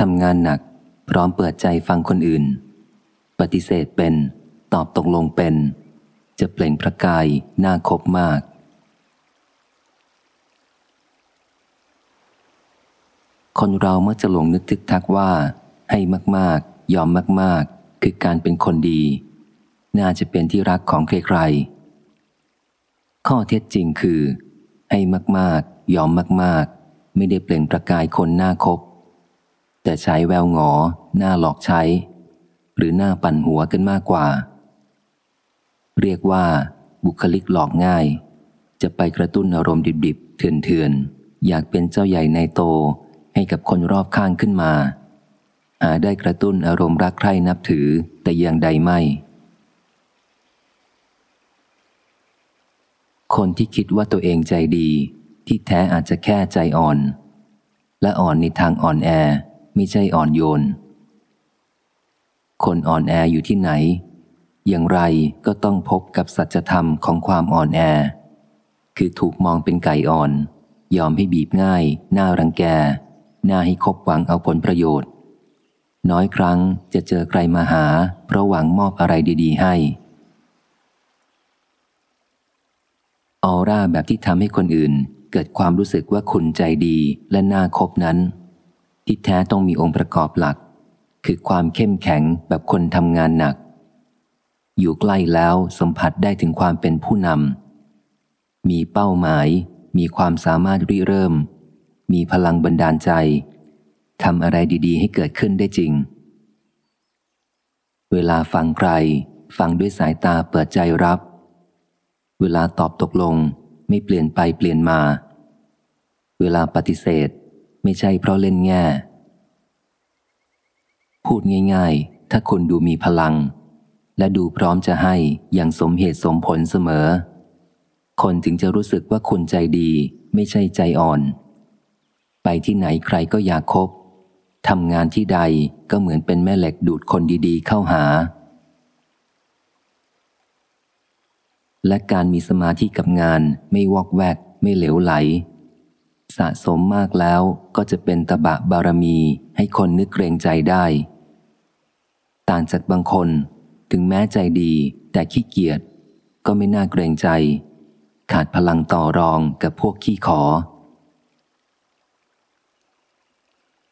ทำงานหนัก พร้อมเปิดใจฟังคนอื่น ปฏิเสธเป็น ตอบตกลงเป็น จะเปล่งประกายน่าคบมาก คนเราเมื่อจะหลงนึกทึกทักว่า ให้มากๆ ยอมมากๆ คือการเป็นคนดี น่าจะเป็นที่รักของใครๆ ข้อเท็จจริงคือ ให้มากๆ ยอมมากๆ ไม่ได้เปล่งประกายคนน่าคบ แต่ใช้แววหงอ หน้าหลอกใช้ หรือหน้าปั่นหัวกันมากกว่า เรียกว่า บุคลิกหลอกง่าย จะไปกระตุ้นอารมณ์ดิบๆ เถื่อนๆ อยากเป็นเจ้าใหญ่ในโตให้กับคนรอบข้างขึ้นมาหาได้กระตุ้นอารมณ์รักใคร่นับถือแต่อย่างใดไม่ คนที่คิดว่าตัวเองใจดี ที่แท้อาจจะแค่ใจอ่อน และอ่อนในทางอ่อนแอ ม่ใช่อ่อนโยน คนอ่อนแออยู่ที่ไหน อย่างไรก็ต้องพบกับสัจธรรมของความอ่อนแอ คือถูกมองเป็นไก่อ่อน ยอมให้บีบง่าย น่ารังแก น่าให้คบหวังเอาผลประโยชน์ น้อยครั้งจะเจอใครมาหา เพราะหวังมอบอะไรดี ๆ ให้ออร่าแบบที่ทำให้คนอื่นเกิดความรู้สึกว่าคุณใจดีและน่าคบนั้น ที่แท้ต้องมีองค์ประกอบหลัก คือความเข้มแข็งแบบคนทำงานหนัก อยู่ใกล้แล้วสัมผัสได้ถึงความเป็นผู้นำมีเป้าหมาย มีความสามารถริเริ่ม มีพลังบันดาลใจทำอะไรดีๆ ให้เกิดขึ้นได้จริง เวลาฟังใคร ฟังด้วยสายตาเปิดใจรับ เวลาตอบตกลงไม่เปลี่ยนไปเปลี่ยนมา เวลาปฏิเสธ ไม่ใช่เพราะเล่นแง่ พูดง่ายๆ ถ้าคุณดูมีพลัง และดูพร้อมจะให้อย่างสมเหตุสมผลเสมอ คนถึงจะรู้สึกว่าคุณใจดีไม่ใช่ใจอ่อน ไปที่ไหนใครก็อยากคบทำงานที่ใดก็เหมือนเป็นแม่เหล็กดูดคนดีๆ เข้าหา และการมีสมาธิกับงานไม่วอกแวก ไม่เหลวไหล สะสมมากแล้วก็จะเป็นตบะบารมีให้คนนึกเกรงใจได้ ต่างจากบางคนถึงแม้ใจดีแต่ขี้เกียจก็ไม่น่าเกรงใจ ขาดพลังต่อรองกับพวกขี้ขอ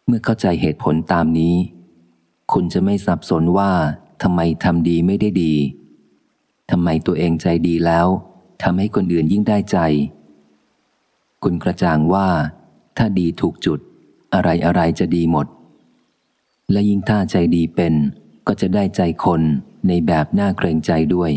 เมื่อเข้าใจเหตุผลตามนี้ คุณจะไม่สับสนว่าทำไมทำดีไม่ได้ดีทำไมตัวเองใจดีแล้วทำให้คนอื่นยิ่งได้ใจ คุณกระจ่างว่า ถ้าดีถูกจุด อะไรอะไรจะดีหมด และยิ่งถ้าใจดีเป็น ก็จะได้ใจคนในแบบน่าเกรงใจด้วย